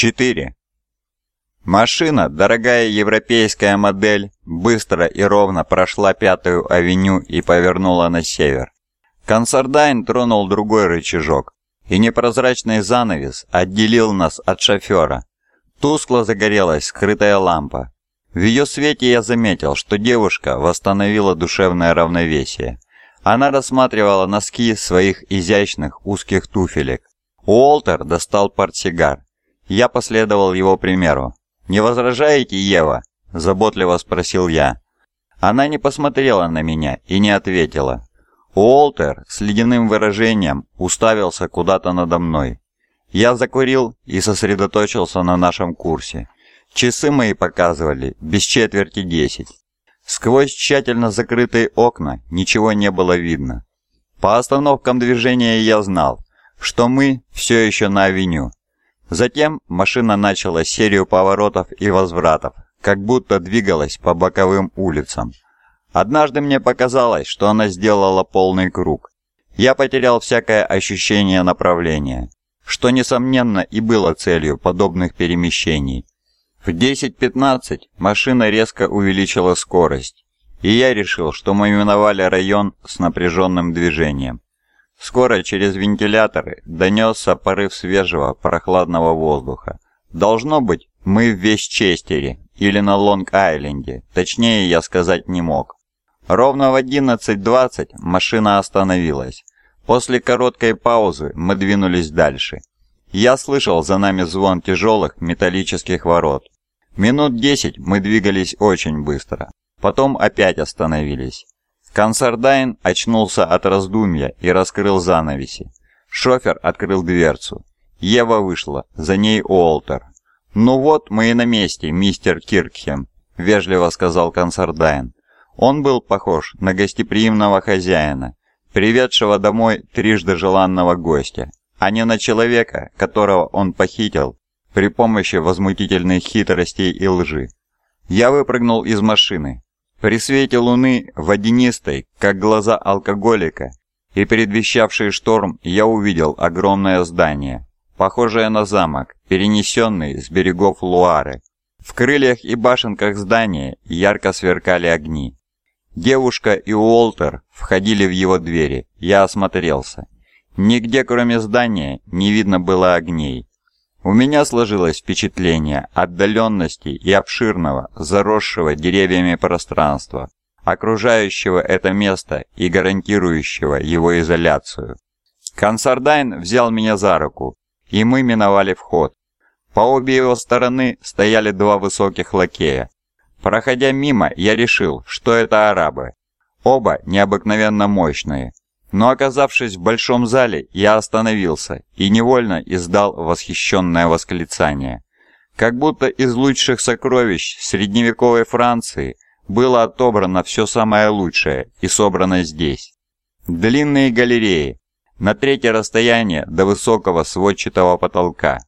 4. Машина, дорогая европейская модель, быстро и ровно прошла Пятую авеню и повернула на север. Консордайн тронул другой рычажок, и непрозрачный занавес отделил нас от шофера. Тускло загорелась скрытая лампа. В ее свете я заметил, что девушка восстановила душевное равновесие. Она рассматривала носки своих изящных узких туфелек. Уолтер достал портсигар. Я последовал его примеру. «Не возражаете, Ева?» – заботливо спросил я. Она не посмотрела на меня и не ответила. Уолтер с ледяным выражением уставился куда-то надо мной. Я закурил и сосредоточился на нашем курсе. Часы мои показывали без четверти десять. Сквозь тщательно закрытые окна ничего не было видно. По остановкам движения я знал, что мы все еще на авеню. Затем машина начала серию поворотов и возвратов, как будто двигалась по боковым улицам. Однажды мне показалось, что она сделала полный круг. Я потерял всякое ощущение направления, что, несомненно, и было целью подобных перемещений. В 10.15 машина резко увеличила скорость, и я решил, что мы миновали район с напряженным движением. Скоро через вентиляторы донесся порыв свежего, прохладного воздуха. Должно быть, мы в Вестчестере или на Лонг-Айленде, точнее я сказать не мог. Ровно в 11.20 машина остановилась. После короткой паузы мы двинулись дальше. Я слышал за нами звон тяжелых металлических ворот. Минут 10 мы двигались очень быстро. Потом опять остановились. Консардайн очнулся от раздумья и раскрыл занавеси. Шофер открыл дверцу. Ева вышла, за ней Уолтер. «Ну вот, мы и на месте, мистер Киркхем», — вежливо сказал Консардайн. Он был похож на гостеприимного хозяина, приведшего домой трижды желанного гостя, а не на человека, которого он похитил при помощи возмутительных хитростей и лжи. Я выпрыгнул из машины. При свете луны, водянистой, как глаза алкоголика, и предвещавший шторм, я увидел огромное здание, похожее на замок, перенесенный с берегов Луары. В крыльях и башенках здания ярко сверкали огни. Девушка и Уолтер входили в его двери, я осмотрелся. Нигде, кроме здания, не видно было огней. У меня сложилось впечатление отдаленности и обширного, заросшего деревьями пространства, окружающего это место и гарантирующего его изоляцию. Консардайн взял меня за руку, и мы миновали вход. По обе его стороны стояли два высоких лакея. Проходя мимо, я решил, что это арабы. Оба необыкновенно мощные, но оказавшись в большом зале, я остановился и невольно издал восхищенное восклицание. Как будто из лучших сокровищ средневековой Франции было отобрано все самое лучшее и собрано здесь. Длинные галереи, на третье расстояние до высокого сводчатого потолка,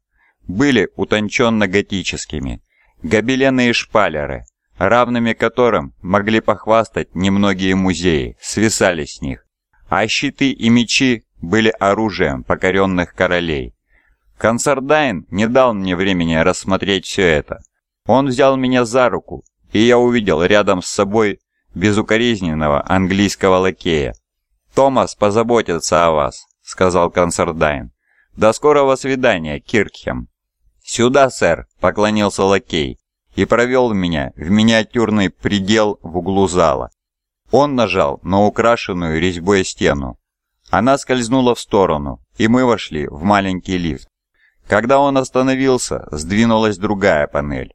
были утонченно-готическими, гобелены и шпалеры, равными которым могли похвастать немногие музеи, свисали с них, а щиты и мечи были оружием покоренных королей. Консардайн не дал мне времени рассмотреть все это. Он взял меня за руку, и я увидел рядом с собой безукоризненного английского лакея. «Томас позаботится о вас», — сказал Консардайн. «До скорого свидания, Киркхем». «Сюда, сэр», — поклонился лакей и провел меня в миниатюрный предел в углу зала. Он нажал на украшенную резьбой стену. Она скользнула в сторону, и мы вошли в маленький лифт. Когда он остановился, сдвинулась другая панель.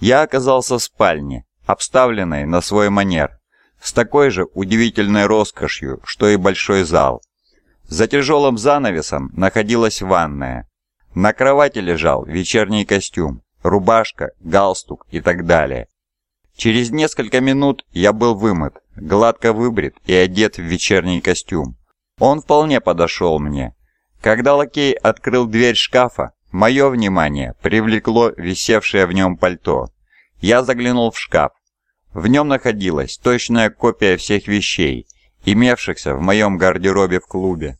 Я оказался в спальне, обставленной на свой манер, с такой же удивительной роскошью, что и большой зал. За тяжелым занавесом находилась ванная. На кровати лежал вечерний костюм, рубашка, галстук и так далее. Через несколько минут я был вымыт, гладко выбрит и одет в вечерний костюм. Он вполне подошел мне. Когда лакей открыл дверь шкафа, мое внимание привлекло висевшее в нем пальто. Я заглянул в шкаф. В нем находилась точная копия всех вещей, имевшихся в моем гардеробе в клубе.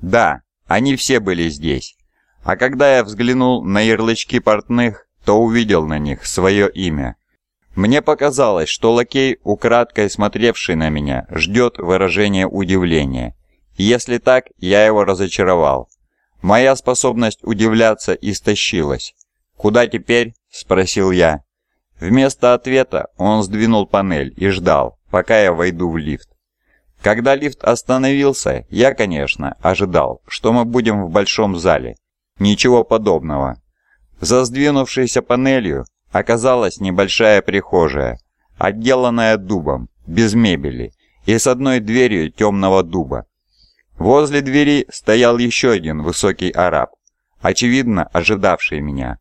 Да, они все были здесь. А когда я взглянул на ярлычки портных, то увидел на них свое имя. Мне показалось, что лакей, украдкой смотревший на меня, ждет выражения удивления. Если так, я его разочаровал. Моя способность удивляться истощилась. «Куда теперь?» – спросил я. Вместо ответа он сдвинул панель и ждал, пока я войду в лифт. Когда лифт остановился, я, конечно, ожидал, что мы будем в большом зале. Ничего подобного. За сдвинувшейся панелью оказалась небольшая прихожая, отделанная дубом, без мебели, и с одной дверью темного дуба. Возле двери стоял еще один высокий араб, очевидно ожидавший меня,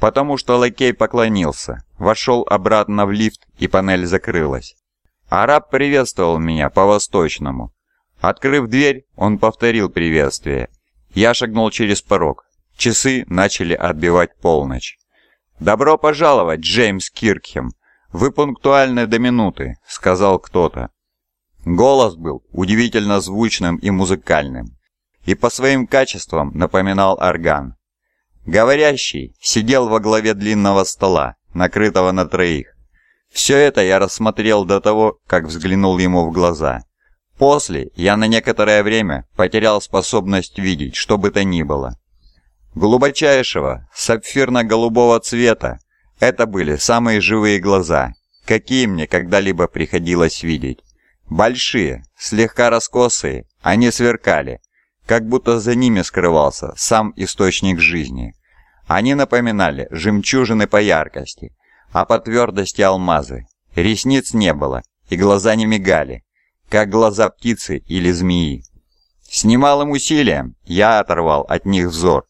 потому что лакей поклонился, вошел обратно в лифт и панель закрылась. Араб приветствовал меня по-восточному. Открыв дверь, он повторил приветствие. Я шагнул через порог. Часы начали отбивать полночь. «Добро пожаловать, Джеймс Киркхем! Вы пунктуальны до минуты», — сказал кто-то. Голос был удивительно звучным и музыкальным, и по своим качествам напоминал орган. Говорящий сидел во главе длинного стола, накрытого на троих. Все это я рассмотрел до того, как взглянул ему в глаза. После я на некоторое время потерял способность видеть, что бы то ни было. Глубочайшего, сапфирно-голубого цвета. Это были самые живые глаза, какие мне когда-либо приходилось видеть. Большие, слегка раскосые, они сверкали, как будто за ними скрывался сам источник жизни. Они напоминали жемчужины по яркости, а по твердости алмазы. Ресниц не было, и глаза не мигали, как глаза птицы или змеи. С немалым усилием я оторвал от них взор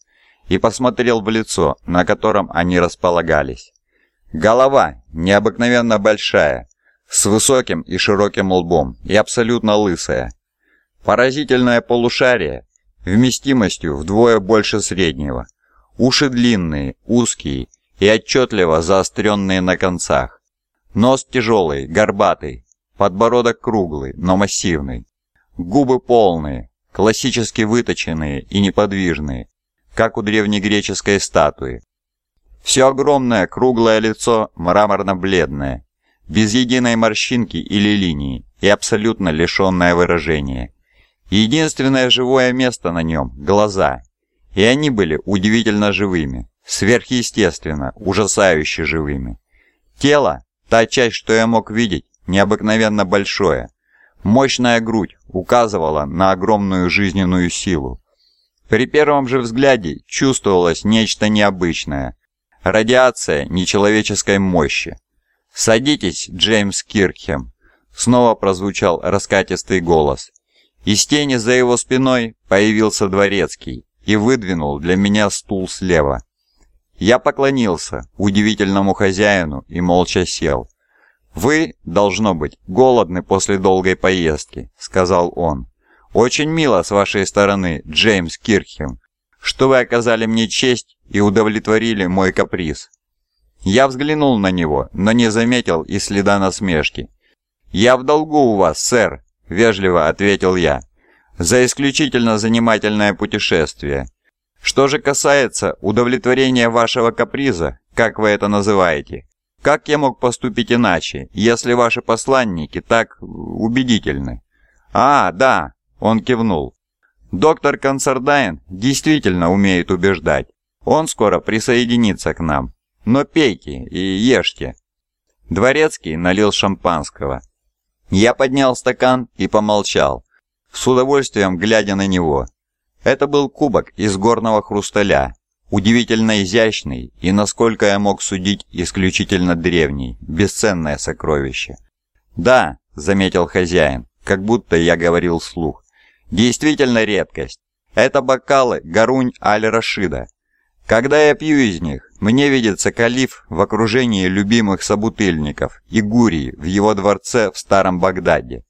и посмотрел в лицо, на котором они располагались. Голова необыкновенно большая, с высоким и широким лбом и абсолютно лысая. Поразительное полушарие вместимостью вдвое больше среднего. Уши длинные, узкие и отчетливо заостренные на концах. Нос тяжелый, горбатый, подбородок круглый, но массивный. Губы полные, классически выточенные и неподвижные, как у древнегреческой статуи. Все огромное, круглое лицо, мраморно-бледное, без единой морщинки или линии и абсолютно лишенное выражения. Единственное живое место на нем – глаза. И они были удивительно живыми, сверхъестественно, ужасающе живыми. Тело, та часть, что я мог видеть, необыкновенно большое. Мощная грудь указывала на огромную жизненную силу. При первом же взгляде чувствовалось нечто необычное. Радиация нечеловеческой мощи. «Садитесь, Джеймс Киркхем!» Снова прозвучал раскатистый голос. Из тени за его спиной появился дворецкий и выдвинул для меня стул слева. Я поклонился удивительному хозяину и молча сел. «Вы, должно быть, голодны после долгой поездки», — сказал он. Очень мило с вашей стороны, Джеймс Кирхем, что вы оказали мне честь и удовлетворили мой каприз. Я взглянул на него, но не заметил и следа насмешки. «Я в долгу у вас, сэр», – вежливо ответил я, – «за исключительно занимательное путешествие. Что же касается удовлетворения вашего каприза, как вы это называете, как я мог поступить иначе, если ваши посланники так убедительны?» «А, да, он кивнул. «Доктор Консердайн действительно умеет убеждать. Он скоро присоединится к нам. Но пейте и ешьте». Дворецкий налил шампанского. Я поднял стакан и помолчал, с удовольствием глядя на него. Это был кубок из горного хрусталя, удивительно изящный и, насколько я мог судить, исключительно древний, бесценное сокровище. «Да», — заметил хозяин, как будто я говорил вслух, Действительно редкость. Это бокалы Гарунь Аль-Рашида. Когда я пью из них, мне видится калиф в окружении любимых собутыльников и гурии в его дворце в Старом Багдаде.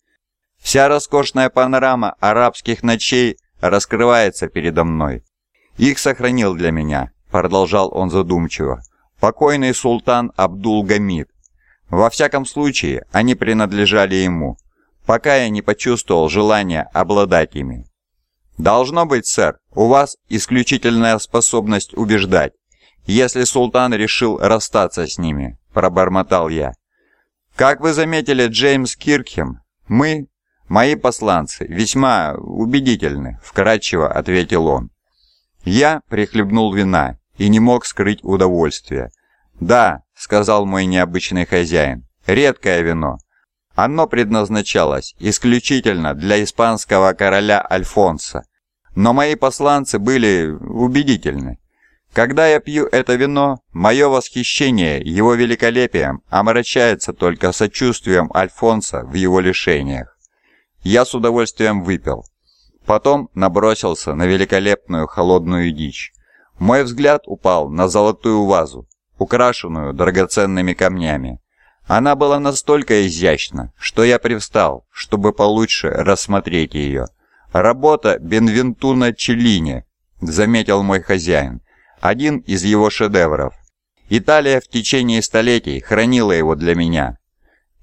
Вся роскошная панорама арабских ночей раскрывается передо мной. Их сохранил для меня, продолжал он задумчиво, покойный султан Абдул-Гамид. Во всяком случае, они принадлежали ему пока я не почувствовал желания обладать ими. Должно быть, сэр, у вас исключительная способность убеждать, если султан решил расстаться с ними, пробормотал я. Как вы заметили, Джеймс Киркхем, мы, мои посланцы, весьма убедительны, вкратчиво ответил он. Я прихлебнул вина и не мог скрыть удовольствия. Да, сказал мой необычный хозяин. Редкое вино. Оно предназначалось исключительно для испанского короля Альфонса. Но мои посланцы были убедительны. Когда я пью это вино, мое восхищение его великолепием омрачается только сочувствием Альфонса в его лишениях. Я с удовольствием выпил. Потом набросился на великолепную холодную дичь. Мой взгляд упал на золотую вазу, украшенную драгоценными камнями. Она была настолько изящна, что я привстал, чтобы получше рассмотреть ее. «Работа Бенвентуна Челлини», — заметил мой хозяин, один из его шедевров. «Италия в течение столетий хранила его для меня».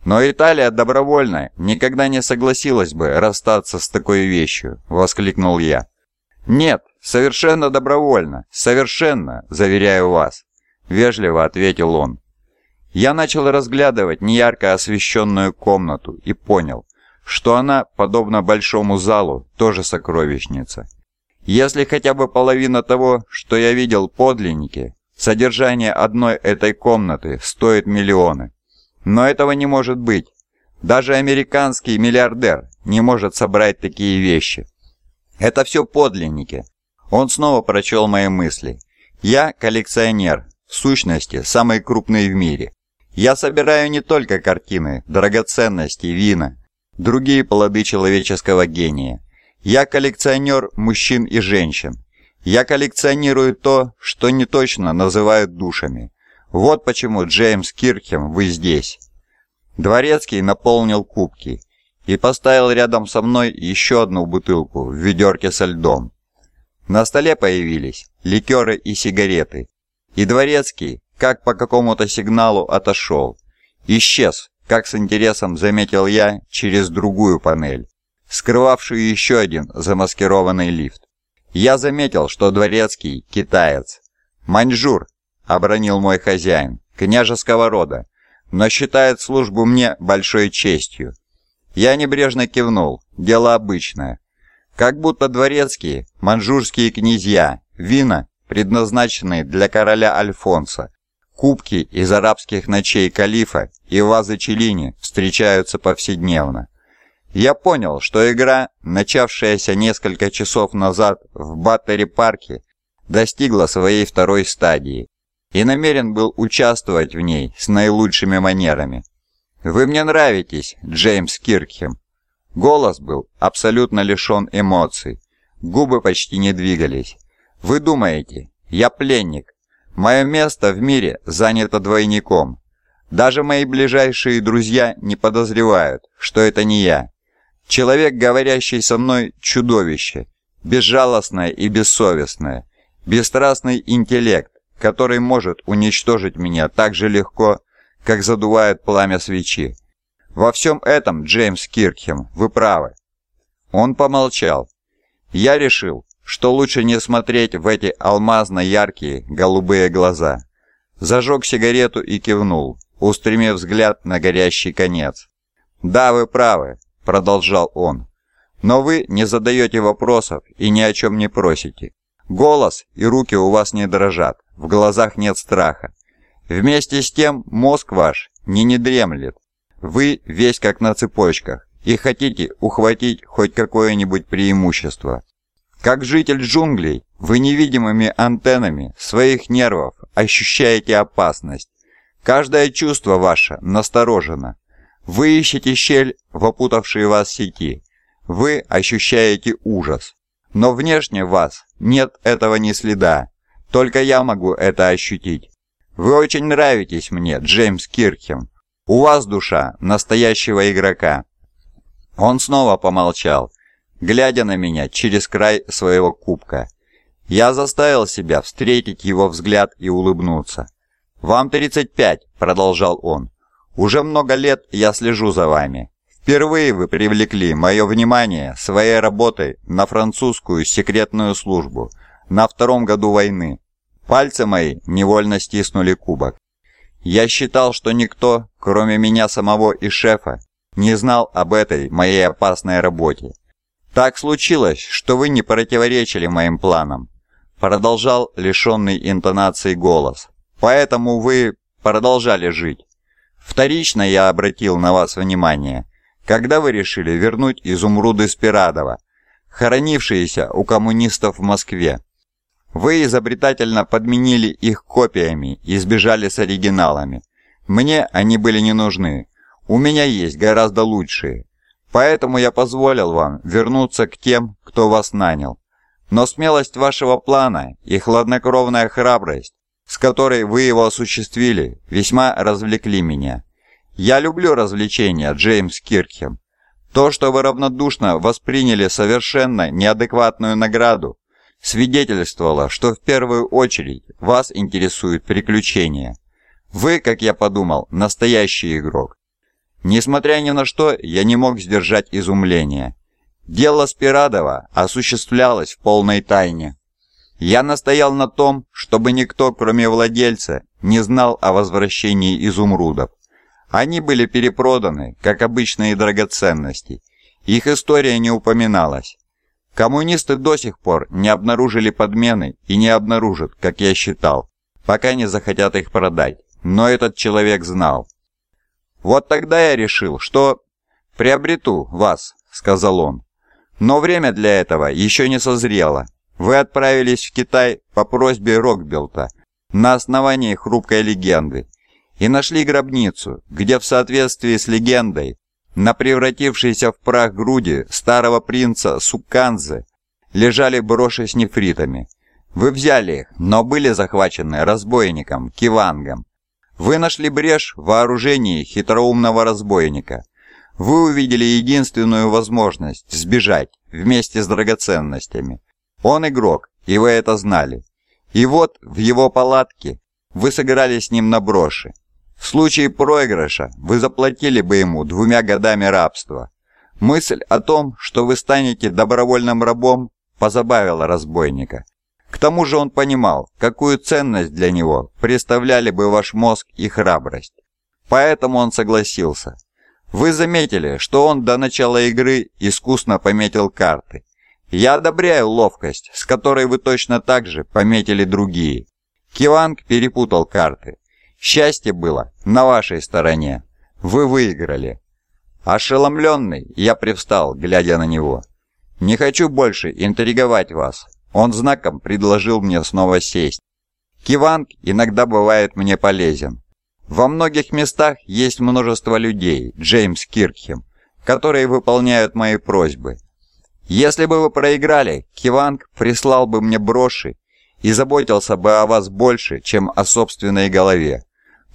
«Но Италия добровольно никогда не согласилась бы расстаться с такой вещью», — воскликнул я. «Нет, совершенно добровольно, совершенно, заверяю вас», — вежливо ответил он. Я начал разглядывать неярко освещенную комнату и понял, что она, подобно большому залу, тоже сокровищница. Если хотя бы половина того, что я видел подлинники, содержание одной этой комнаты стоит миллионы. Но этого не может быть. Даже американский миллиардер не может собрать такие вещи. Это все подлинники. Он снова прочел мои мысли. Я коллекционер, в сущности, самый крупный в мире. Я собираю не только картины, драгоценности, вина, другие плоды человеческого гения. Я коллекционер мужчин и женщин. Я коллекционирую то, что не точно называют душами. Вот почему, Джеймс Кирхем, вы здесь. Дворецкий наполнил кубки и поставил рядом со мной еще одну бутылку в ведерке со льдом. На столе появились ликеры и сигареты, и Дворецкий как по какому-то сигналу отошел. Исчез, как с интересом заметил я, через другую панель, скрывавшую еще один замаскированный лифт. Я заметил, что дворецкий – китаец. «Маньчжур», – обронил мой хозяин, – «княжеского рода, но считает службу мне большой честью». Я небрежно кивнул, дело обычное. Как будто дворецкие, маньчжурские князья, вина, предназначенные для короля Альфонса, Кубки из арабских ночей калифа и вазы Челини встречаются повседневно. Я понял, что игра, начавшаяся несколько часов назад в Баттери-парке, достигла своей второй стадии и намерен был участвовать в ней с наилучшими манерами. «Вы мне нравитесь, Джеймс Киркхем». Голос был абсолютно лишен эмоций, губы почти не двигались. «Вы думаете, я пленник, Мое место в мире занято двойником. Даже мои ближайшие друзья не подозревают, что это не я. Человек, говорящий со мной, чудовище, безжалостное и бессовестное, бесстрастный интеллект, который может уничтожить меня так же легко, как задувает пламя свечи. Во всем этом, Джеймс Киркхем, вы правы. Он помолчал. Я решил, что лучше не смотреть в эти алмазно-яркие голубые глаза. Зажег сигарету и кивнул, устремив взгляд на горящий конец. «Да, вы правы», — продолжал он. «Но вы не задаете вопросов и ни о чем не просите. Голос и руки у вас не дрожат, в глазах нет страха. Вместе с тем мозг ваш не недремлет. Вы весь как на цепочках и хотите ухватить хоть какое-нибудь преимущество. Как житель джунглей, вы невидимыми антеннами своих нервов ощущаете опасность. Каждое чувство ваше насторожено. Вы ищете щель в опутавшей вас сети. Вы ощущаете ужас. Но внешне вас нет этого ни следа. Только я могу это ощутить. Вы очень нравитесь мне, Джеймс Кирхем. У вас душа настоящего игрока. Он снова помолчал глядя на меня через край своего кубка. Я заставил себя встретить его взгляд и улыбнуться. «Вам 35», — продолжал он. «Уже много лет я слежу за вами. Впервые вы привлекли мое внимание своей работой на французскую секретную службу на втором году войны. Пальцы мои невольно стиснули кубок. Я считал, что никто, кроме меня самого и шефа, не знал об этой моей опасной работе. «Так случилось, что вы не противоречили моим планам», — продолжал лишенный интонации голос. «Поэтому вы продолжали жить. Вторично я обратил на вас внимание, когда вы решили вернуть изумруды Спирадова, хоронившиеся у коммунистов в Москве. Вы изобретательно подменили их копиями и сбежали с оригиналами. Мне они были не нужны. У меня есть гораздо лучшие. Поэтому я позволил вам вернуться к тем, кто вас нанял. Но смелость вашего плана и хладнокровная храбрость, с которой вы его осуществили, весьма развлекли меня. Я люблю развлечения, Джеймс Киркхем. То, что вы равнодушно восприняли совершенно неадекватную награду, свидетельствовало, что в первую очередь вас интересуют приключения. Вы, как я подумал, настоящий игрок. Несмотря ни на что, я не мог сдержать изумления. Дело Спирадова осуществлялось в полной тайне. Я настоял на том, чтобы никто, кроме владельца, не знал о возвращении изумрудов. Они были перепроданы, как обычные драгоценности. Их история не упоминалась. Коммунисты до сих пор не обнаружили подмены и не обнаружат, как я считал, пока не захотят их продать. Но этот человек знал. Вот тогда я решил, что приобрету вас, сказал он. Но время для этого еще не созрело. Вы отправились в Китай по просьбе Рокбелта на основании хрупкой легенды и нашли гробницу, где в соответствии с легендой на превратившейся в прах груди старого принца Суканзы лежали броши с нефритами. Вы взяли их, но были захвачены разбойником Кивангом, вы нашли брешь в вооружении хитроумного разбойника. Вы увидели единственную возможность сбежать вместе с драгоценностями. Он игрок, и вы это знали. И вот в его палатке вы сыграли с ним на броши. В случае проигрыша вы заплатили бы ему двумя годами рабства. Мысль о том, что вы станете добровольным рабом, позабавила разбойника – к тому же он понимал, какую ценность для него представляли бы ваш мозг и храбрость. Поэтому он согласился. Вы заметили, что он до начала игры искусно пометил карты. Я одобряю ловкость, с которой вы точно так же пометили другие. Киванг перепутал карты. Счастье было на вашей стороне. Вы выиграли. Ошеломленный, я привстал, глядя на него. Не хочу больше интриговать вас, он знаком предложил мне снова сесть. Киванг иногда бывает мне полезен. Во многих местах есть множество людей, Джеймс Киркхем, которые выполняют мои просьбы. Если бы вы проиграли, Киванг прислал бы мне броши и заботился бы о вас больше, чем о собственной голове.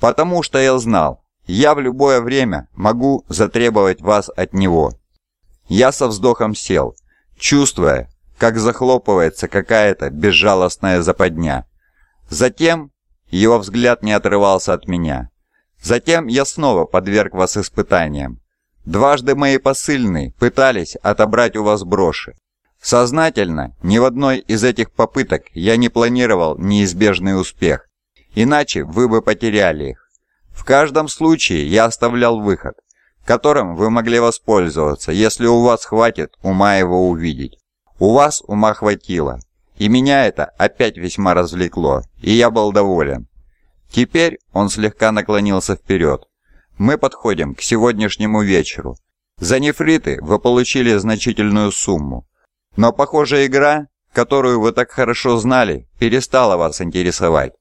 Потому что я знал, я в любое время могу затребовать вас от него. Я со вздохом сел, чувствуя, как захлопывается какая-то безжалостная западня. Затем его взгляд не отрывался от меня. Затем я снова подверг вас испытаниям. Дважды мои посыльные пытались отобрать у вас броши. Сознательно ни в одной из этих попыток я не планировал неизбежный успех, иначе вы бы потеряли их. В каждом случае я оставлял выход, которым вы могли воспользоваться, если у вас хватит ума его увидеть. У вас ума хватило. И меня это опять весьма развлекло, и я был доволен. Теперь он слегка наклонился вперед. Мы подходим к сегодняшнему вечеру. За нефриты вы получили значительную сумму. Но, похоже, игра, которую вы так хорошо знали, перестала вас интересовать.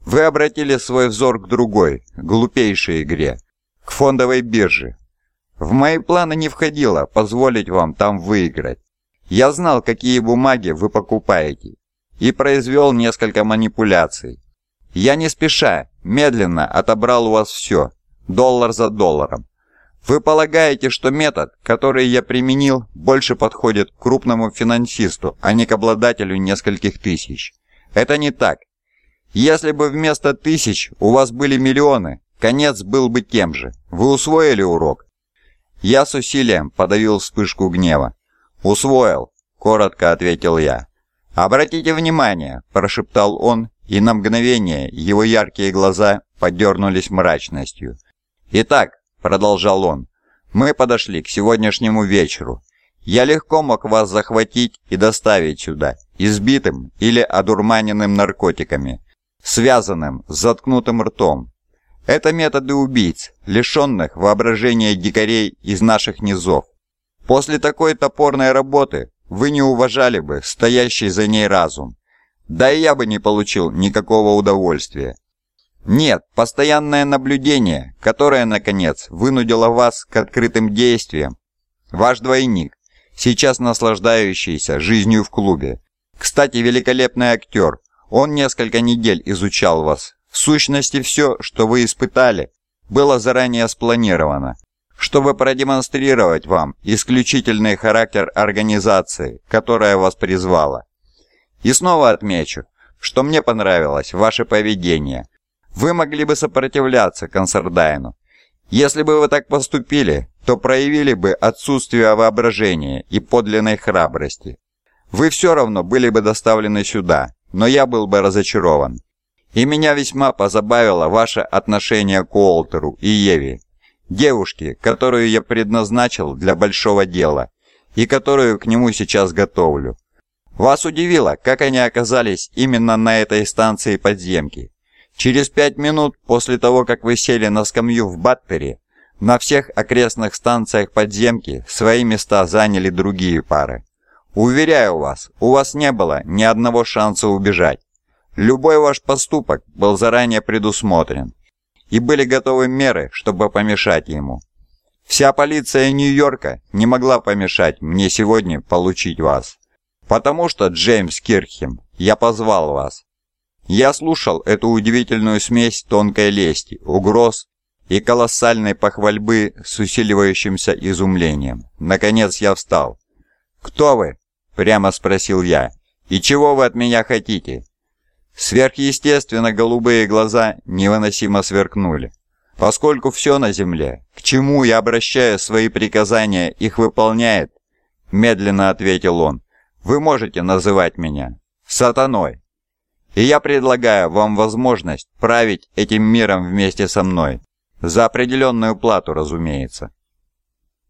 Вы обратили свой взор к другой, глупейшей игре, к фондовой бирже. В мои планы не входило позволить вам там выиграть. Я знал, какие бумаги вы покупаете, и произвел несколько манипуляций. Я не спеша, медленно отобрал у вас все, доллар за долларом. Вы полагаете, что метод, который я применил, больше подходит к крупному финансисту, а не к обладателю нескольких тысяч. Это не так. Если бы вместо тысяч у вас были миллионы, конец был бы тем же. Вы усвоили урок? Я с усилием подавил вспышку гнева. «Усвоил», — коротко ответил я. «Обратите внимание», — прошептал он, и на мгновение его яркие глаза подернулись мрачностью. «Итак», — продолжал он, — «мы подошли к сегодняшнему вечеру. Я легко мог вас захватить и доставить сюда, избитым или одурманенным наркотиками, связанным с заткнутым ртом. Это методы убийц, лишенных воображения дикарей из наших низов. После такой топорной работы вы не уважали бы стоящий за ней разум. Да и я бы не получил никакого удовольствия. Нет, постоянное наблюдение, которое, наконец, вынудило вас к открытым действиям. Ваш двойник, сейчас наслаждающийся жизнью в клубе. Кстати, великолепный актер. Он несколько недель изучал вас. В сущности, все, что вы испытали, было заранее спланировано чтобы продемонстрировать вам исключительный характер организации, которая вас призвала. И снова отмечу, что мне понравилось ваше поведение. Вы могли бы сопротивляться Консердайну. Если бы вы так поступили, то проявили бы отсутствие воображения и подлинной храбрости. Вы все равно были бы доставлены сюда, но я был бы разочарован. И меня весьма позабавило ваше отношение к Уолтеру и Еве, девушки, которую я предназначил для большого дела и которую к нему сейчас готовлю. Вас удивило, как они оказались именно на этой станции подземки. Через пять минут после того, как вы сели на скамью в Баттере, на всех окрестных станциях подземки свои места заняли другие пары. Уверяю вас, у вас не было ни одного шанса убежать. Любой ваш поступок был заранее предусмотрен и были готовы меры, чтобы помешать ему. Вся полиция Нью-Йорка не могла помешать мне сегодня получить вас. Потому что, Джеймс Кирхем, я позвал вас. Я слушал эту удивительную смесь тонкой лести, угроз и колоссальной похвальбы с усиливающимся изумлением. Наконец я встал. «Кто вы?» – прямо спросил я. «И чего вы от меня хотите?» Сверхъестественно голубые глаза невыносимо сверкнули. Поскольку все на земле, к чему я обращаю свои приказания, их выполняет, медленно ответил он. Вы можете называть меня сатаной. И я предлагаю вам возможность править этим миром вместе со мной. За определенную плату, разумеется.